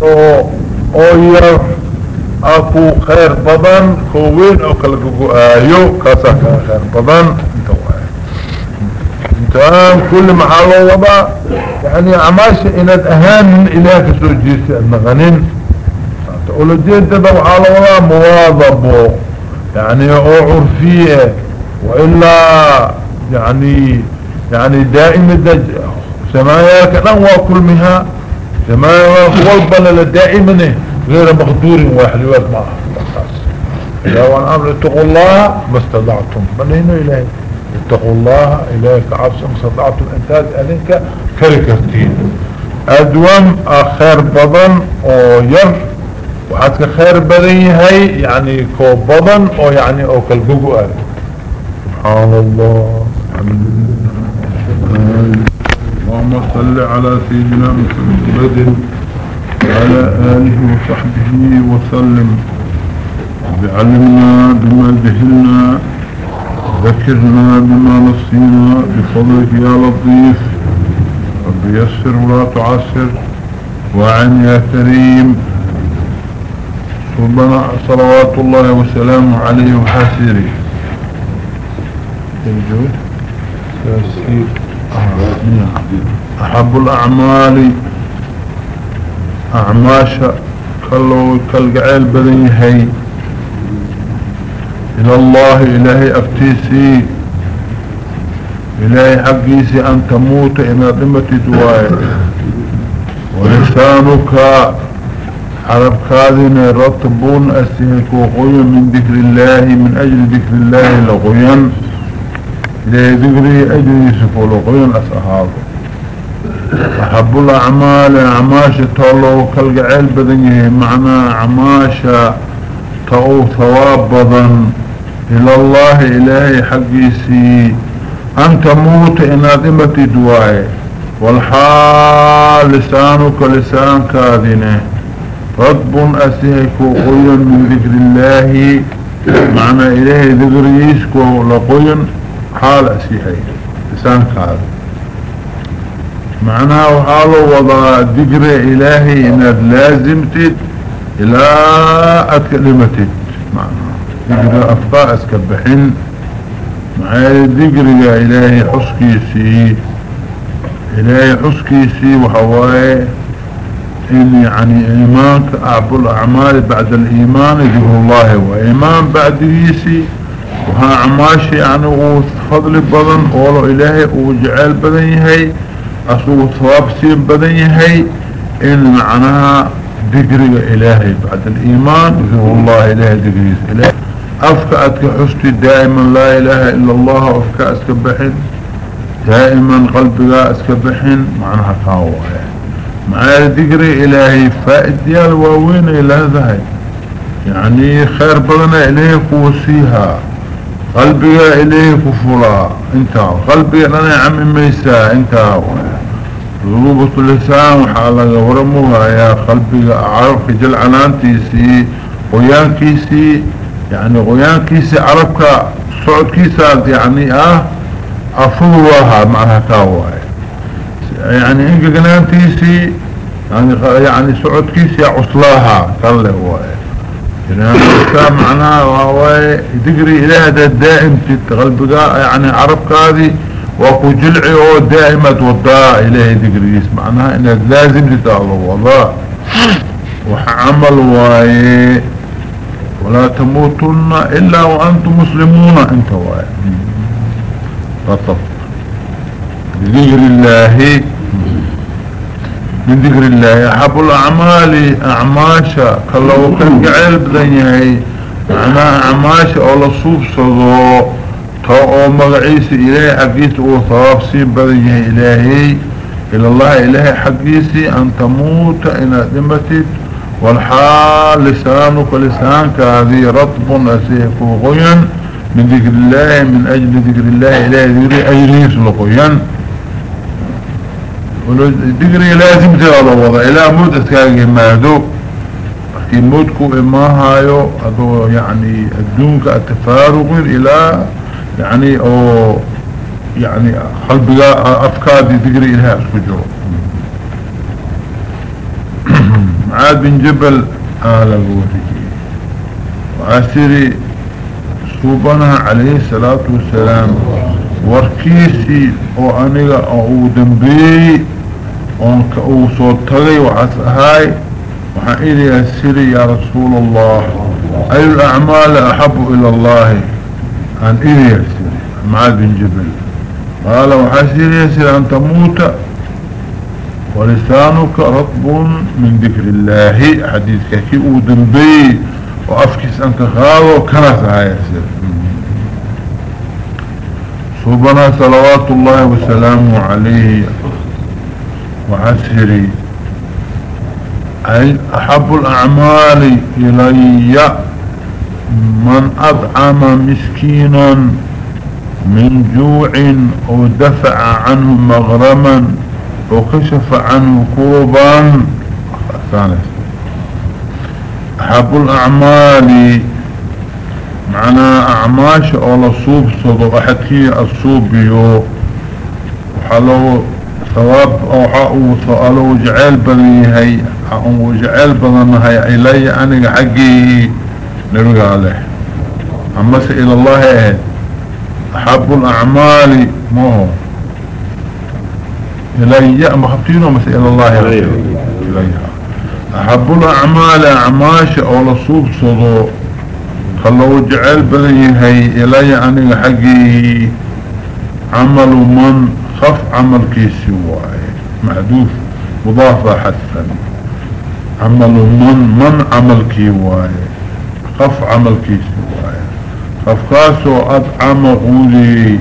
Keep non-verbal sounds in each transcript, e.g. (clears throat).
karo oo yar afu khair badan kuwin oo kala gugu ayo kasa ka khair اي تمام كل محل وضع يعني عماش إلى الاهم إلى تسجيس المغنين تقول الدين تبقى على وضع مواظب يعني اوعر فيه وإلا يعني يعني دائم الدجاء سمايا كلام وكل مهاء samaayaaka walba lala daa'imane غير مقدور وحلوات معه يا والأمر اتقوا الله ما استطعتم. بنينوا إلهي اتقوا الله إلهي كعبس ما استطعتم انتاج ألينك كركرتين أدوان خير بضن أو ير. وحدك خير بدن هاي يعني كو بضن أو يعني أو كالقوقو سبحان الله. اللهم صل على سيدنا محمد وعلى آله وصحبه وسلم. بعلمنا بما جهلنا ذكرنا بما نصينا بفضلك يا لطيف. رب يسر ولا تعسر وعن يا كريم. ربنا صلوات الله وسلامه عليه وحاسره أحب الأعمال أعماشا كالو كالقعيل بدن يهي إلى الله إلهي أفتيسي. إلهي حقيسي أن تموت إن ضمتي دواي. ولسانك عرب كاذن رطبون أسيهك وغيا من ذكر الله من أجل ذكر الله لغيا إلهي ذكري أجل يسف ولغيا أسأهاده أحب الأعمال أعماشة طولو كالقعيل بدنيه معنى أعماشة طو ثواب بضن. إلى الله إلهي حقيسي أن تموت إن أذمة دواي. والحال لسانك لسان كاذنة. رطب أسيك وقيا من ذكر الله. معنى إلهي ذكر يسك لقيا حال أسيحي. لسان كاذن معناها وحاله وضع ذكر إلهي إنك لازمتد إلى أتكلمتد معناها ذكر أفقاء أسكبحين معايا ذكر يا إلهي حسكيسي. إلهي حسكيسي وحواي إن يعني إيمانك أعب الأعمال بعد الإيمان ذكر الله. وإيمان بعد يسي وها عماشي يعني وفضل بدن أولو إلهي وجعل بدن يهي أصوه ثواب سين بدن يهي إن معناها ذكر إلهي بعد الإيمان ذكر الله إلهي ذكر إلهي. أفكأتك حستي دائما لا إله إلا الله أفكأ أسكبحين دائما قلبك أسكبحين معناها كاوة معايا ذكر إلهي فائد ديال واوين إلى هذا يعني خير بدنا إليه كوسيها قلبك إليه كفلا انت قلبك لنا عم ميسا. انت ذنوبة اللسان وحالا ورموها يا قلبك عرف جل عنانتيسي غيان كيسي يعني غيان كيسي عرفك صعد كيسات يعني آه افضلها معها كاواي يعني انك قنانتيسي يعني يعني صعد كيسي عصلاها قال له هو يعني معناها وهو دقري إلى هذا الدائم تتغلب يعني عرب هذه وكو جلعي أو دائمة وضاء إليه دقري. معناها انك لازم تتعلم والله وحعمل واي. ولا تموتن إلا وأنتم مسلمون. أنت واي. فطب بذكر الله من ذكر الله. أحب الأعمال أعماشا كالله كان قعيل بدنيهي معنى أعماشا أولا صوف صدو. تو مغعيس إلهي حقيس وثواب سين بدنيه إلهي. إلى الله إلهي حقيسي. أن تموت إن دمتت والحال لسانك لسانك هذه رطب أسيك وغيا من ذكر الله من أجل ذكر الله إلهي ذكر أجريس لغيا دقري لازم تغضى وضع إلى مود اتكاقه مادو في مودكو اماهايو ادو يعني الدونك التفارغ إلى يعني أو يعني قلبك افكار دي دقري الها اسكجو معاذ بن جبل آل الورجي وعسري صوبنا عليه الصلاة والسلام وركيسي أو انيغا أو دنبي اونك أو صوتغي وعسهاي وحائلي يسيري يا رسول الله. أي الأعمال أحب إلى الله؟ عن إلي يسيري معاذ بن جبل. قال وحسيري يسير ان تموت ولسانك رطب من ذكر الله. حديث كي اودن بي وأفكس انك غاوة كنسها يسير صوبنا صلوات الله وسلامه عليه. وعسري أي أحب الأعمال إلي من أطعم مسكينا من جوع ودفع عنه مغرما وكشف عنه كوبا أحب الأعمال معنى أعماش أولا صوب صدو أحكي الصوبيو وحلو ثواب أو حقو سؤالو جعل بليهي حقو جعل بلنهي إلي أنك حقي نرجع له أما إلى الله أحب الأعمال مو إلي مخفتينه مس إلى الله إلي. أحب الأعمال أعماش أو لصوب صدو. خلو جعل بليهي إلي أنك حقي عمل من خف عمل كيسي واي محدوث مضافة حدثا عمل من من عمل كي واي خف عمل كيسي واي خف كاسو أدعم غولي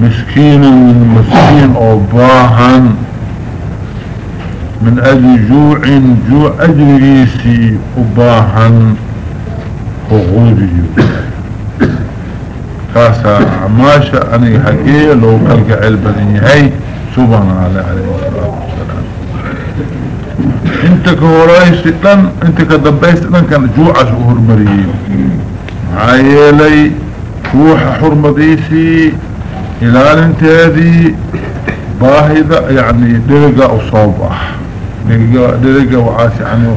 مسكين من مسكين أو باهن. من أجل جوع جوع أجريسي أباهن وغولي كاسا عماشا اني حقية لو كالك علبني هاي سبحان الله عليه الصلاة والسلام. أنت كورايس لن أنت كدبيس لن كان جوع شهور مريم. عايلي روح حرمديسي إلى انت هذه باهدة يعني درقة اصابح درقة وعاس يعني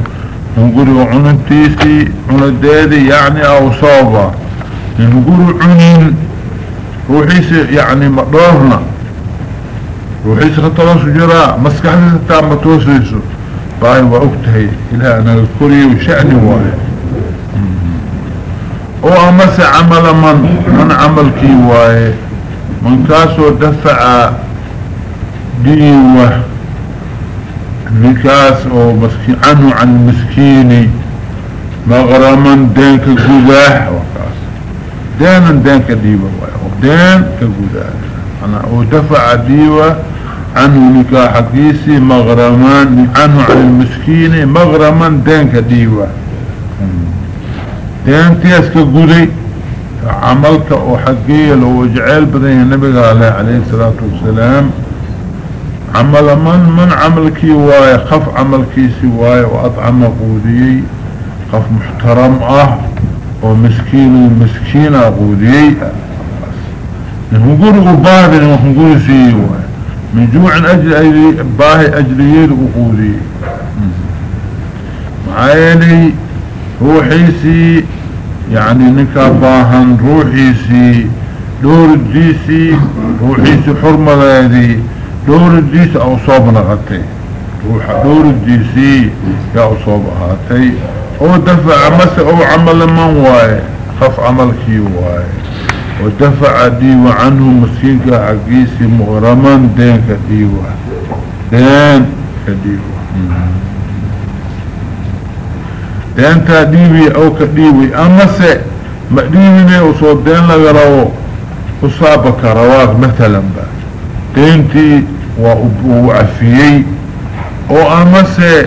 نقول عنتيسي عندادي يعني اصابة نقول عنين روحيس يعني مقدارنا. روحيس خطران سجراء مسكحة تتعب متوسيسو باي وأكتهي إلها أنا الكوري وشأني واي أو أمس عمل من؟ من عمل كي واي من كاسو دفع ديوه نكاس أو مسكين عنه عن المسكيني مغرما دينك قداح وكاس دينا دينك ديوه دين كقداح أنا ودفع ديوة عنه نكاح كيسي مغرمان عنه عن المسكين مغرما دينك ديوه دين تيس كقدي عملك وحقية لو جعل بدين النبي عليه الصلاة والسلام عمل من؟ من عملك واي؟ خف عملك سواي وأطعم قودي خف محترم آه. ومسكين مسكين قودي نقول قبابن ونقول سيواي من جوع أجل أجل باهي أجليين وقودي معايلي روحيسي يعني نكا باهن روحيسي. دور الديسي روحيسي حرمة هذه دور الديس أصاب نغتي روح دور الديسي يا أصاب هاتي. أو دفع مسا أو عمل من واي. خف عملكي واي. ودفع ديوة عنه مسكينك عقيسي مغرما دين كديوة دين كديوة دين تديوي أو كديوي اما سي مقديويني وصوت دين لغراو اصابك رواك مثلا با. دينتي وعفيي. أو اما سي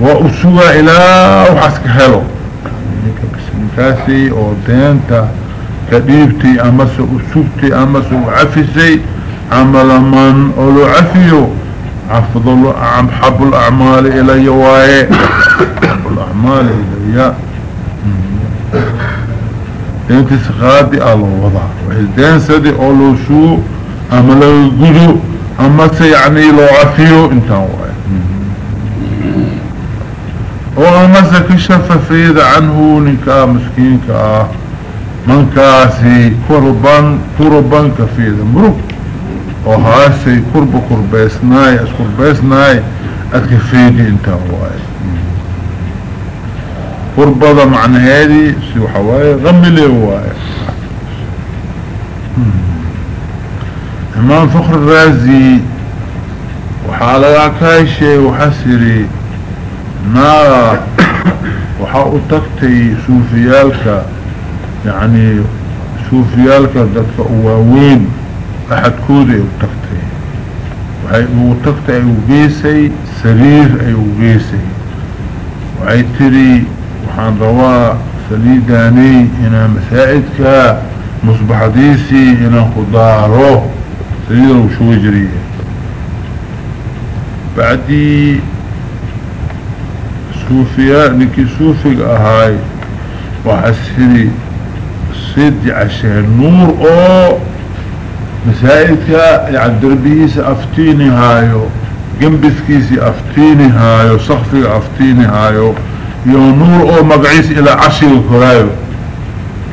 وأسوى إلى وحسك هلو. كاسي أو دينتا كديبتي امس اسوبتي امس عفسي عمل من أولو عفيو. أفضل عم حب الأعمال إلي وآي. حب الأعمال إلي. دينت سخادي الله وضع. وإذن سدي أولو شو اما لو قدو اما يعني لو عفيو. انتان واي وأمسا كشف فيد عنه نكا مسكينك. منكاسي كربان كربان كفيد مرق وهاسي كرب كربيسناي أس كربيسناي اكفيدي أنت هواي. كربضة معنى هذه سيو حواي؟ غملي هواي. إمام فخر الرازي وحالة كايشي وحسري نارا وحاو تكتي سوفيالك يعني سوفيالك ذاتك اواوين أحد كودي وتكتي وحي وتكتي وقيسي سرير أي وقيسي وحي تري وحان روا سليداني إنا مساعدك مصبح ديسي إنا خضاره سرير وشوجري بعدي صوفيا نكي صوفيق اهاي وحسري سيد عشان نور أو مسائلك يعني دربيس أفتيني هايو. جنبسكيسي أفتيني هايو. صخفي أفتيني هايو. يو نور أو مقعيس إلى عشي الكرايو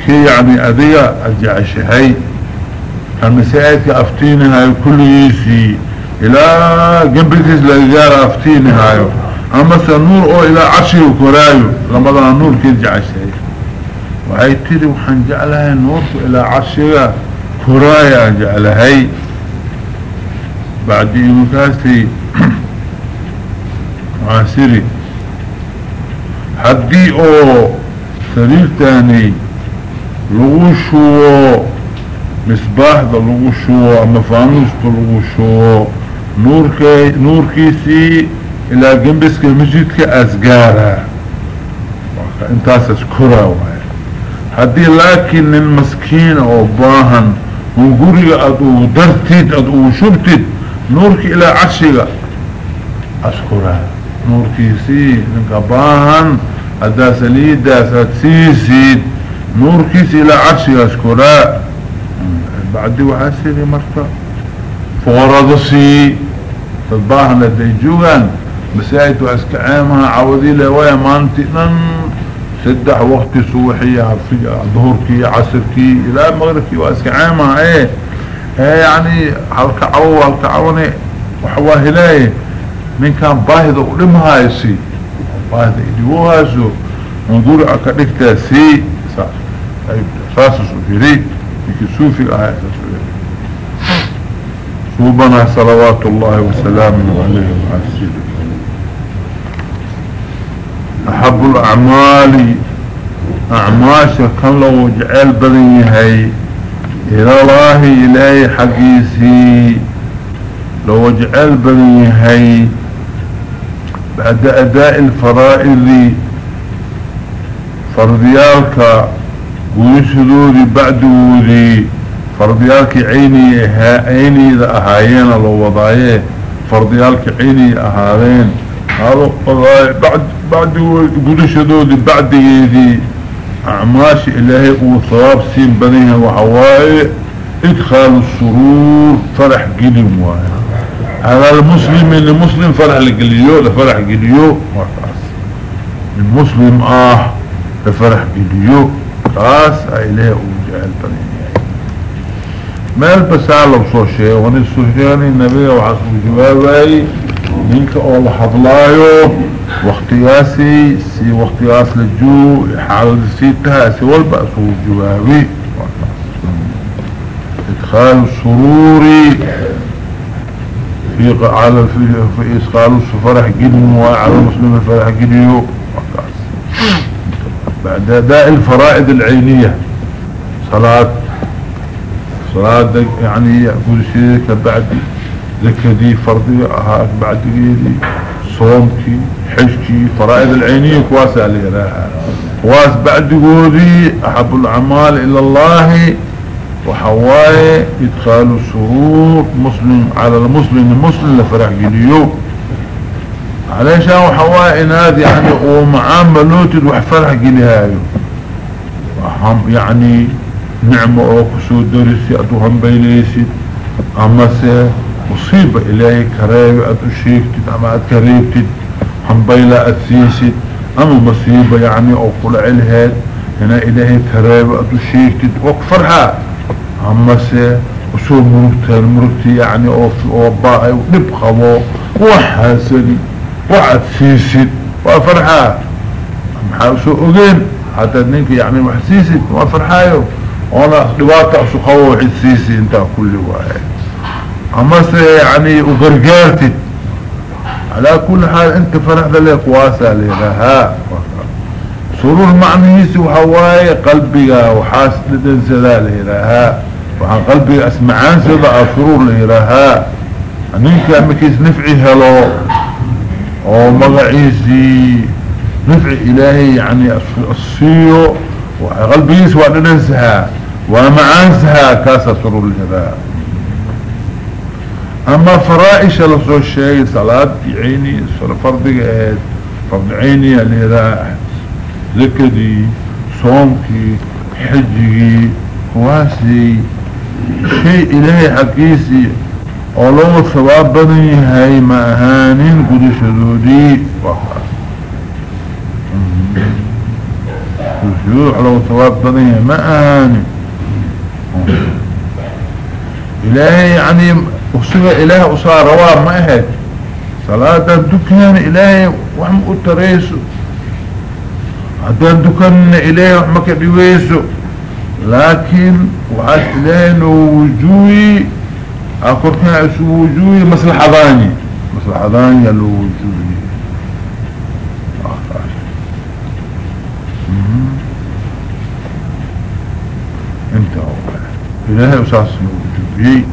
كي يعني اذية اجعشهي كان مسائلك أفتيني هايو كل يسي. إلى جنبسكيس لغيار أفتيني هايو. أما نور أو إلى عشي الكرايو لما نور كي جعشهي وهي تري وحن جعلها نور إلى عشيها كرايا جعلهاي بعد مكاسي (clears throat) عاسري حدي أو سرير تاني لغوشو مصباح دا لغوشو اما فانوس لغوشو نور, كي نور كيسي إلى جنبسك المسجد كأسقارها انتاسس كرا وهي هدي لكن المسكين أو باهن ونقولي ادو درتد ادو شبتد نورك إلى عشيغة اشكرها نورك سي نقباهن ادا سليدا ساتسيسيد نورك سي إلى عشيغة اشكرها بعد وحاسيني مرتا فوردسي تضباهن لدي جوغان. مسايد واسكعامها عوضي لوايا مانتي نن سدح وقت سوحية ظهركي عصركي إلى مغربكي واسكعامها إيه إيه يعني هلك عو هلك عوني وحواهلاي من كان باهدة ولمها يسي باهدة إليوهاسو نقول أكاديكتا سي ساس سوفيري لكي سوفي آية سوبنا صلوات الله وسلامه عليه وعلى السيدة أحب الأعمال أعماشا كان لو جعل بذيهي إلى الله إلهي حقيسي. لو جعل بذيهي بعد أداء الفرائض فرضيالك ويسدودي بعد ودي فرضيالك عيني عيني إذا أهايين لو وضعيه. فرضيالك عيني أهايين. هذا بعد بعد قدشدودي بعد يدي أعماش إلهي وثواب سين بنيها وحواي؟ إدخال السرور فرح قليم واي. هذا المسلم اللي مسلم فرح لقليو لفرح قليو. المسلم آه لفرح قليو. خاص إلهي وجعل بنيها ما البسالة بصوشي ونسوشياني النبي وحسب جوابي منك أول حضلايو واختياسي سي واختياس للجو. حال سيتها سي والبأس والجوابي. إدخال السرور. في على في, في اسقال السفرح جن وعلى المسلم الفرح جنيو بعد أداء الفرائض العينية. صلاة. صلاة يعني كل شيء بعد ذكدي فرضي بعد جيدي صومكي حجكي فرائض العينية كواسع لها كواس بعد قولي أحب الأعمال إلى الله وحواي إدخال السرور مسلم على المسلم المسلم لفرح قليو عليشان وحواي إناد يعني ومعام بلوتد وحفرح قليهايو يعني نعمة أو كسو درسي أدوهم بيليسي أما سي مصيبة إلهي كريب أدو شيكتد أما أدكريبتد حنبيلا أتسيسد اما مصيبة يعني أو كل علهاد هنا إلهي تريب ادو شيكتد وكفرها أما سي وسو مرugta مرugti يعني oo باعي ودب قبو وحاسن وعد سيسد وفرحا محاو سو اوغين حتى نينك يعني وحسيسد وفرحايو وأنا دباطة سو قوو وحد سيسي انتا كل واحد. اما يعني وغرقارتد على كل حال أنت فرح ذلك واسع لها. سرور معنيس وحواي قلبك وحاسد لدنسدا لها. وعن قلبي أسمعان سيدا سرور لها. انك امكيس نفعي هلو. أو مغعيسي نفع إلهي يعني الصيو. وقلبي يسوى لننسها ومعانسها كاسة سرور لها. أما فرائش لسو الشيء صلاة عيني فرض قهد فرض عيني اللي هذا ذكدي صومكي حجي واسي شيء إلهي حقيسي ولو ثواب بني هاي ما أهانين قد شدودي وقال شدود لو ثواب بني ما أهانين إلهي يعني وصغى إله أصار رواب ما أهد صلاة الدكان إلهي وحم أتريسو هدان دكان إلهي وحمك دويسو لكن وعاد إلهي وجوي أكوركنا عسو وجوي مصلحة ضاني مصلحة ضاني لو وجوي. انت هو إلهي أساس وجوي.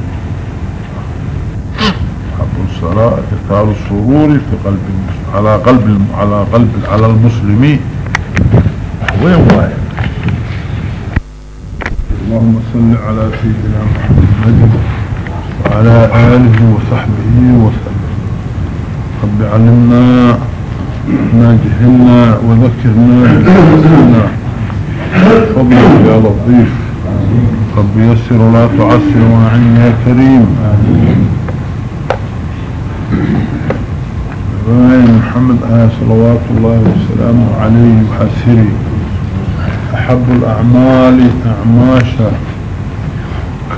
الصلاة إثار السرور في قلب على قلب على قلب على المسلمين وين واحد اللهم صل على سيدنا محمد وعلى آله وصحبه وسلم. رب علمنا ما جهلنا وذكرنا وذكرنا فضلك يا لطيف. رب يسر لا تعسر وعين يا كريم. إبراهيم محمد آه صلوات الله وسلامه عليه وحسري أحب الأعمال أعماشا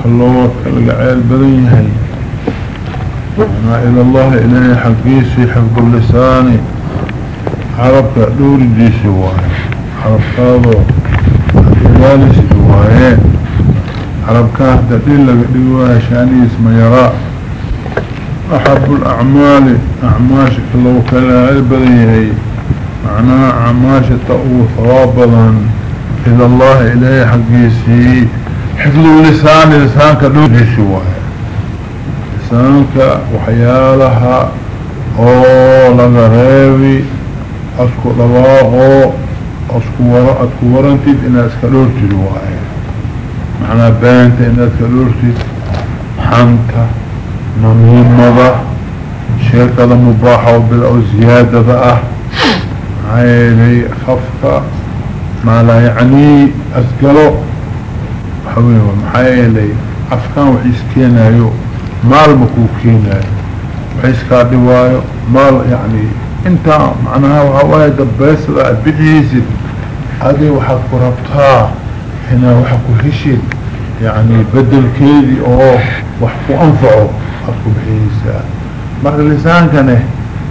كالله كالقعيل بدنيهي أنا إلى الله إلهي حقيسي حفظ اللساني عربك دور ديسي واي عربك هذا الوالسي واي عربك هذا دين لك شاني اسم يراء أحب الأعمال أعماشك لو كان عبريه معناها أعماشة أو ثوابا. إلى الله إليه حقيسي. حفظ اللسان لسانك دوجي شواه لسانك وحيالها. أو لغريبي أسكو لواغو أسكو وراء أسكو ورنتي إن أسكالورتي جواه معناها بانت إن أسكالورتي حنكه نميمة شركة مباحة وبالأو زيادة آه عيلي خفقة ما لا يعني أسقلو حبيبا محايلي أفكان وحيسكينا يو مال مكوكينا وحيسكا دوايو مال يعني انت معناها وهواي دباس بحيسد هذه وحكو ربطها هنا وحكو هشد يعني بدل كيدي أو وحكو انفعه waxaad ku bixiyeysaa marka lisaankane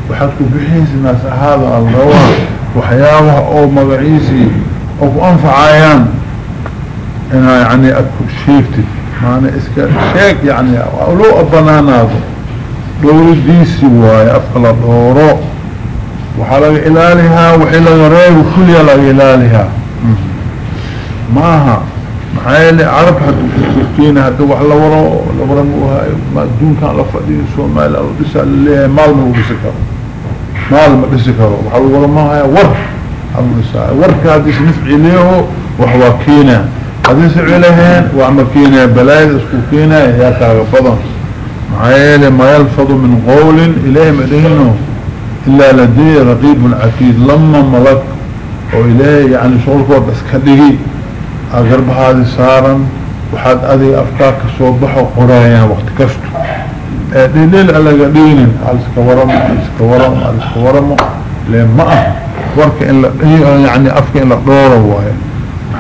waxaad ku bixiyeysa naas ahaada allawa waxyaabaha oo magaciisii oo ku anfacayaan. Inaa yani aad ku sheegtid maana iska sheeg yacni loo banaanaado dhowridiisi waayo afka la dhooro waxaa laga ilaalihaa wixii laga reebo kuliya laga ilaalihaa. Hmm. Maaha. محايلة عرب حتى تركين هذا وح لورا لورا ما دون كان لفدين سومال أو دسا اللي مال ما دسكر مال ما دسكر وحا لورا ما هي ور أو دسا ور كادس نفعي ليه وحوا كينا. هذا سعي لهين وعمكينا بلايد اسكوكينا يا كاغبضا محايلة ما يلفظ من قول إليه مدينه. إلا لدي رقيب عتيد لما ملك. وإليه يعني شغلك بس كدهي أقرب هذه صارا وحد أذي أفكارك صوبحوا قرايا وقت كفتو دليل على قدين على سكورم على سكورم على سكورم لما ورك إن يعني أفك إن دور واي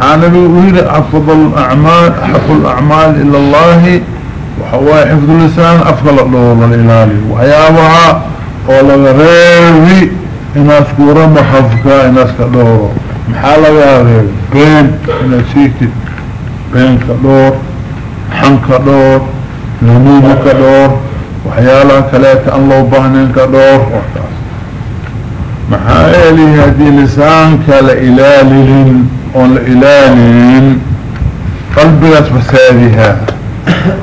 حانا بيقول أفضل الأعمال أحب الأعمال إلى الله وحواي حفظ اللسان أفضل دور الإلالي وحيابها ولا غيري إن أذكر محفك إن أذكر محالة يا غير بين إن أسيكت بين كدور حن كدور نموم كدور وحيالا كلاك أن لو بهنين كدور محايلي هذه لسانك لإلالين والإلالين قلبي فسادها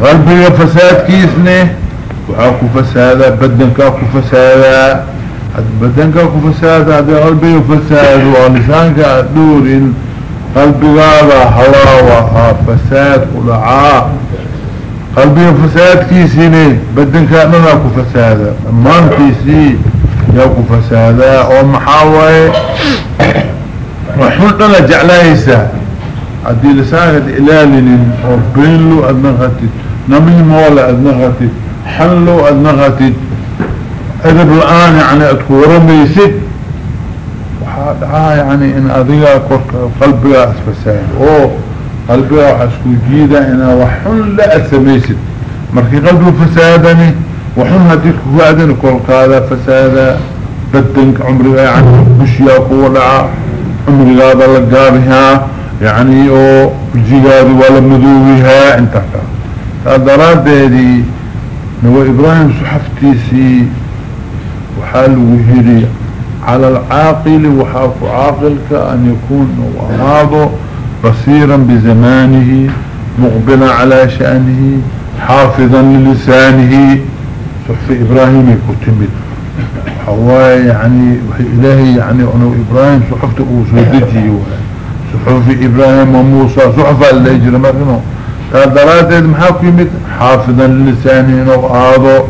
قلبي فساد كيسني. وعاكو فسادا بدنك اكو فسادا. بدنك اكو فسادا هذا قلبي فساد ولسانك دور قلبي هذا هواوها فساد ولعاء قلبي فساد كيسيني بدنك أنا اكو فسادا أمان كيسي ياكو فسادا ومحاوي وحلنا جعلها هذه لسانك إلالين وبين له أدنغتي نمي مولا أدنغتي حلو أدنغتي أدب الآن يعني أتكور ميسد وحادها يعني إن أذيها قلبي أسفساد أوه قلبي أسكو جيدا إن وحن لا أسميسد مركي قلبي فسادني. وحن هديك وعدني كل قادة فسادا. بدنك عمري يعني بشيا قولها عمري هذا لقابها يعني أو جيغادي ولا مدوبها انتكا فدراد دي. نو إبراهيم صحفتيسي وحال وهري على العاقل وحاف عاقلك ان يكون وهذا بصيرا بزمانه مقبلا على شأنه حافظا للسانه. صحف إبراهيم كتمت حواي يعني إلهي يعني أنه إبراهيم صحفته وسودتي صحف إبراهيم وموسى صحفة اللي يجري مرنه دراتي محاكمة حافظا لسانه وآضو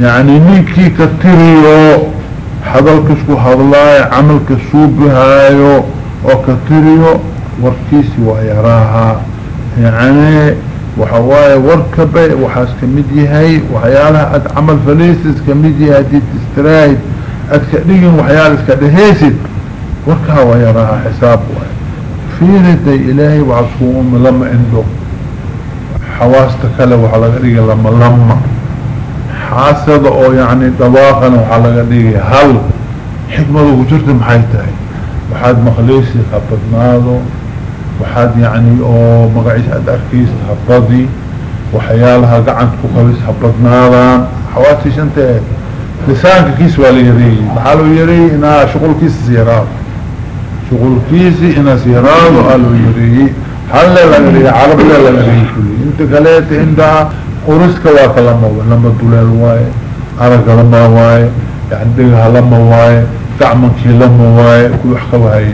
يعني منكي كتريو حضرك اسكو حضلاي عملك سوبهايو وكتريو وركيسي ويراها يعني وحواي وركبه وحاس كميدي هاي وحيالها اد عمل فليسس كميدي هاي دي تسترايد اد كديهم وحيالس كدهيسد وركها ويراها حساب واي فيرتي إلهي وعصوهم لما عنده حواستك له وعلى غريق لما لما حاسد أو يعني دواقا وعلى غريق هل حكمة وجرت محيطها وحاد مخليسي خبطناده وحاد يعني أو مقعيش اد أركيس هبضي وحيالها قعدت كوكبيس هبطنادا حواسي شنته لسانك كيس والي يري. بحالو يري إنا شغل كيس زيرات شغل كيسي إنا سيراد قالوا يريه هل لغري عرب لغري انت قلت عندها قرسك واكلمه لما دولال واي عرق لما واي عندها لما واي دعمك لما واي كل حقا هاي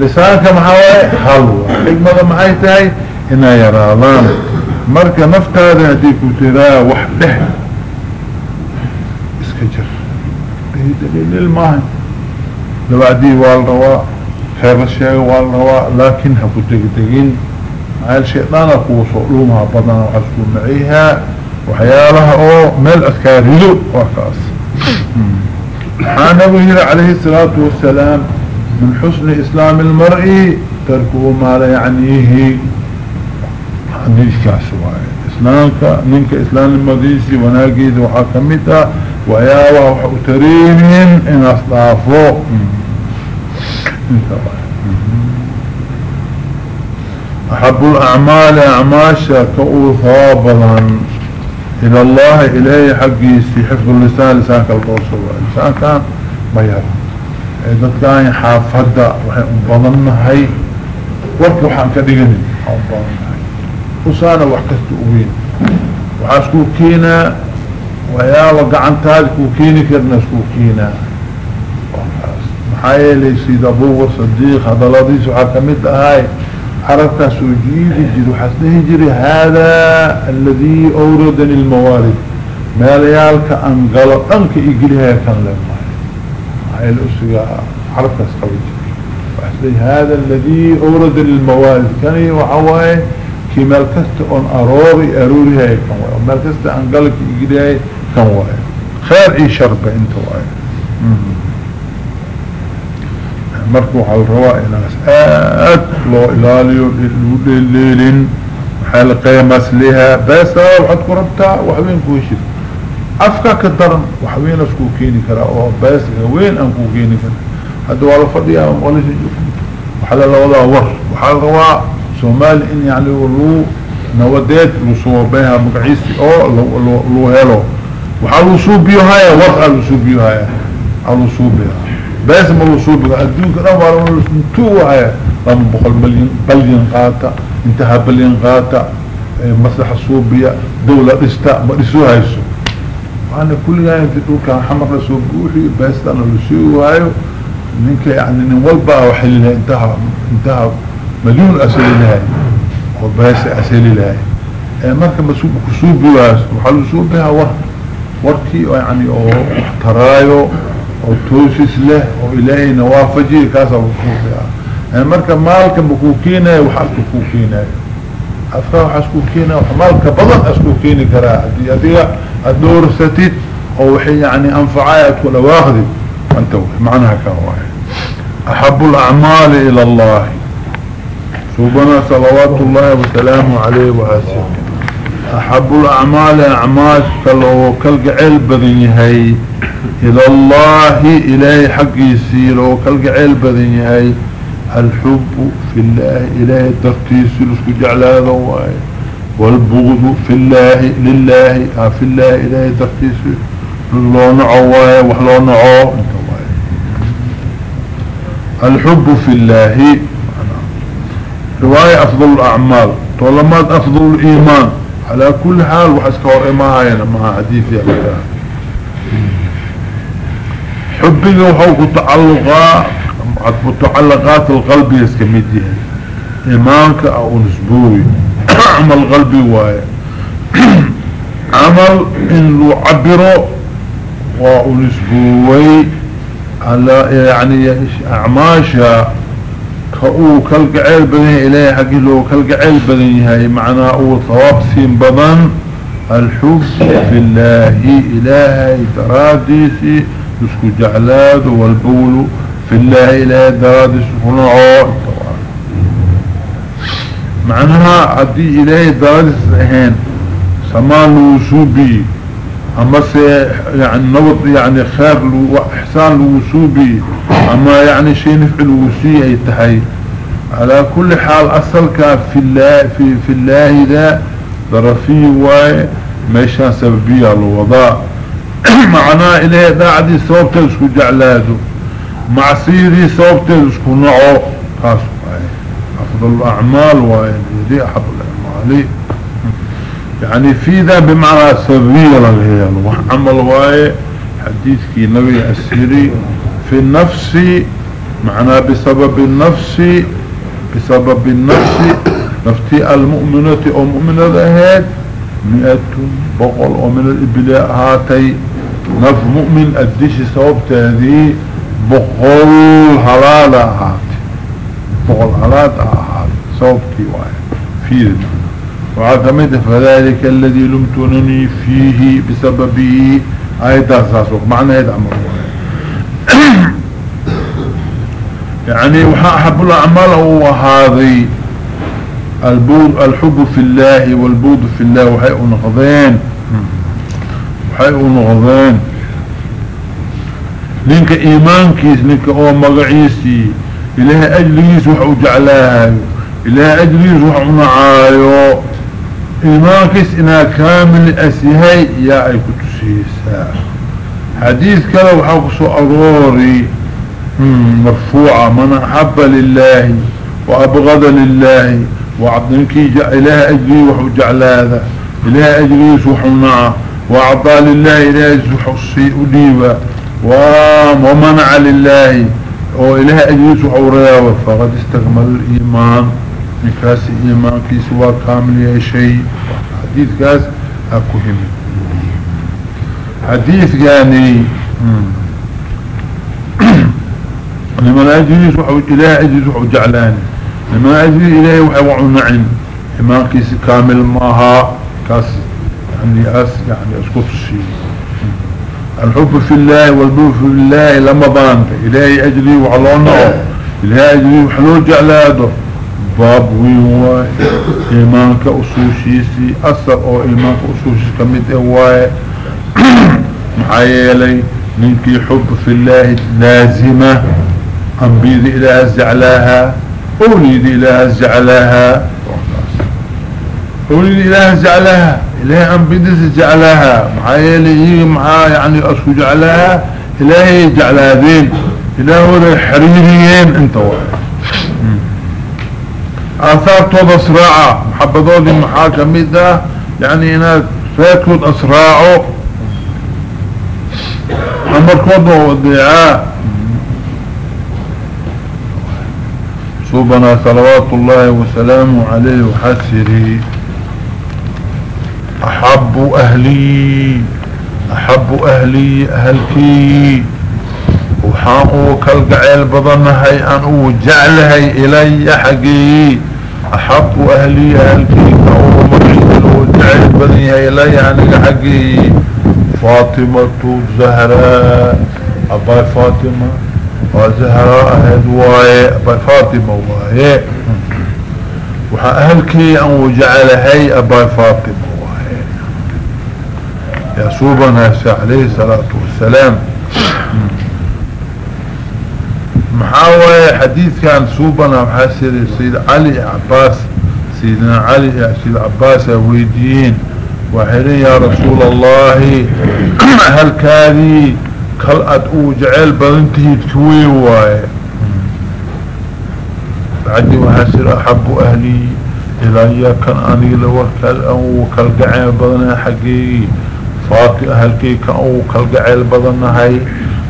لسانك محاواي حلوة. حكمة محاي تاي أنا يرالان مركة نفتا هذا هديكو ترى وحده. اسكجر. دليل الماهن لبعدي والرواء خير الشيء والرواء لكن هكو تقدقين عيال شيطان اكو صعلومها بدنا وحسكو معيها وحيالها أو ميل اذكار وكاس حان ابو عليه الصلاة والسلام من حسن إسلام المرء تركه ما لا يعنيه. حديث كاسواي. إسلامك منك إسلام المديسي وناقيد وحاكمتها ويا وحوتريهم إن اصطافوا أحب الأعمال أعماشا كأوثابلا إلى الله إليه حقي حفظ اللسان لسان كالبوصر الإنسان كان بيار إذا كان حافظة وبضلنا هاي ورك وحان كدقني. وصانا وحكست أبين. وحاسكو كينا ويا وقعن تالكو كيني كرنا سكو كينا. محايلي سيد أبو صديق هذا لديس وحكمت هاي. حركة سجيد جد وحسنه جري هذا الذي أوردني الموارد. ما ليالك أن غلط أنك إقلها كان لما. هاي الأسرة حركة سقوي وحسنه هذا الذي أوردني الموارد. كان وحواي كما الكست أن أروري أروري هاي كان واي وما الكست أن قلق إقلها كان واي خير إي شربة أنت واي مركو على الرواء ناس لو إلاليو الليلين حال قيمة لها بس وحد كربتا وحوين كوشد أفكا كدرن وحوين أسكو كيني كرا بس وين أنكو كيني كرا. هذا ولا فضيا ولا شيء وحال الله ور. وحال رواء سومال إن يعني ولو نوديت لصور بها مقعيسي أو لو, لو, لو هلو. وحال وصوب بيها ور الوصوب بيها الوصوب بيها بس الوصول بقى؟ الدين كده ولا نتوه هاي لما بقول بلين بلين قاطع. انتهى بلين قاطع. مصلحة صوبية. دولة استاء مرسوها يسو وأنا كل يعني تقول كان حمر رسول بوحي. بس أنا لسيو هاي منك يعني نولبا وحللها انتهى انتهى مليون أسئلة لهاي وباس أسئلة لهاي marka masuub kusuubigaas waxaa lu suubihaa war warkii yani oo أو توفيس له وإليه نوافجي كاسا بكوكي يعني مالك مالك بكوكينا وحالك كوكينا أفكار حسكوكينا وحمالك بضن أسكوكيني كراء دي أبيع الدور ستيت أو حي يعني أنفعيك ولا واخذي. أنت معناها كواهي أحب الأعمال إلى الله. سبحانه صلوات الله وسلامه عليه وسلم أحب الأعمال أعمال كالقعيل بذنهي. إلى الله إلهي حق يسير وكالقعيل بذنيهي الحب في الله إلهي ترتيس لسك جعل هذا واي. والبغض في الله لله. في الله إلهي ترتيس لله نعواي وحلو نعو. الحب في الله. رواية أفضل الأعمال. طالما أفضل الإيمان. على كل حال وحسكور إماهاينا مع حديث يا حبك وحوك تعلقا متعلقات القلب يسكميدها إيمانك أو نسبوي. (coughs) (coughs) عمل قلبي واي عمل إن لو عبره ونسبوي على يعني أعماشا كأو كالقعيل بدنه إليه حقي له كالقعيل بدنه هاي معناه أو ثواب سين الحب في الله إلهي دراديسي يسكو جعلاد والبول في الله إلهي دراديسي هنعو معناها عدي إلهي دراديسي هين سمان وسوبي أما يعني نوض يعني خير وإحسان الوسوبي أما يعني شيء نفع الوسي أي تحي على كل حال اصلك في الله في في الله ذا ظرفي واي ميشان سببية الوضاء (coughs) معناه إليه ذا عدي صوبته اسكو جعلاده مع سيدي صوبته اسكو نعو خاص أفضل الأعمال واي دي أحب الأعمال. يعني في ذا بمعنى سبيل الهيال وعمل واي حديثك نبي السيري في النفس. معنى بسبب النفس. بسبب النفس. نفتي المؤمنة أو مؤمنة هاد مئة بقل ومن الإبلاء هاتي. نف مؤمن الدش سببت هذه بقل هلالة هاتي بقل هلالة هاتي سببتي واي في ذلك وعثمت فذلك الذي لمتنني فيه بسببه. أيضا اساسوك معنى هذا عمر (coughs) يعني وحب الأعمال هو هذه. البود الحب في الله والبود في الله. وحيء نغضين وحيء نغضين لنك ايمانكيس لنك أو مقعيسي الهي أجليس وحو جعلها الهي أجليس وحو نعايو إيمانكس إنا كامل أسيهي يا أي كتسيسا. حديث كلا وحاقص أروري مرفوعة. من أحب لله وأبغض لله وعبدنك إله أجري وحو جعلاذا. إله أجري سوحنا وأعطى لله إله سوحصي أديبا ومنع لله. وإله أجري سوحو رياوة فقد استكمل الإيمان. نكاس إيمان كي سوا كامل يا شيء. حديث كاس أكو هم حديث يعني (clears throat) لمن أجلس وحو إله أجلس وحو جعلاني لمن أجلس إله وحو نعم إيمان كامل ماها. كاس يعني أس يعني أسكت الشيء. الحب في الله والبوف في الله لما بانت. إلهي أجلي وعلونه إلهي أجري وحلو جعلاده باب ويواي إيمانك أصوشيسي أثر أو إيمانك أصوشيسي كميت إواي (clears throat) محايلي. منك حب في الله لازمة. أنبيذ إله زعلاها. أوليد إله زعلاها. أوليد إله زعلاها. إلهي أنبيذ زعلاها محايلي معا يعني أسو جعلاها إلهي جعلها ذين إلهي حريريين واحد آثار توضى صراعة محبضوا لي محاكمة يعني هنا فاتود أسراعه أمر كوضه ودعاء صوبنا صلوات الله وسلامه عليه وحسره. أحب أهلي أحب أهلي أهلكي. وحاقو كالقعيل بضنهي أن جعلهي إلي حقي. أحب أهلي أهلكي. كأو مريد وجعل بنيها إلي حقي. فاطمة زهراء أبا فاطمة وزهراء أهد واي أبا فاطمة واي. وحا أهلكي أن وجعلهي أبا فاطمة. واي يا صوبنا عليه الصلاة والسلام. محاوية حديث كان سوبنا محاسر سيد علي عباس. سيدنا علي سيد عباس ويديين وحيرين يا رسول الله (clears throat) هل كاذي كل أدعو جعل بذنته تكوي واي؟ بعدي محاسر أحب أهلي إلهي كان أني لوكال أو كالقعين بذنها حقي. فاطي أهلكي كان أو كالقعين بذنها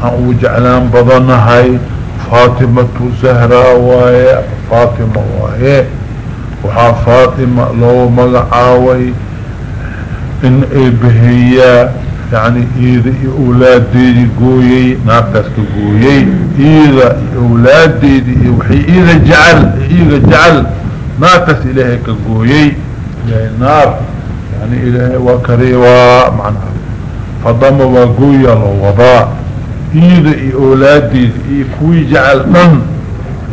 أو جعلان بذنها فاطمة زهراء واي فاطمة واي. وحا فاطمة لو مقعاوي إن بهي يعني اذا أولاد ديدي قويي ناقتك قويي اذا أولاد ديدي وحي اذا جعل اذا جعل ناقتك الهي كقويي الهي النار يعني الهي وكريوا معنى فضم وقويا لو وضاء إيدا إي أولادي إي كوي جعل من؟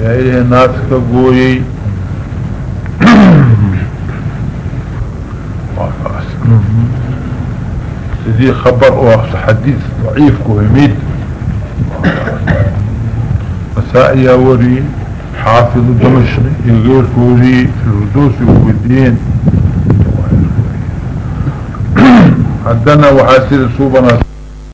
يا إلهي ناتك قوي. سيدي خبر حديث ضعيف كوهميد مسائي وري حافظ دمشق يغير كوري في الهدوس والدين عندنا وحاسر صوبنا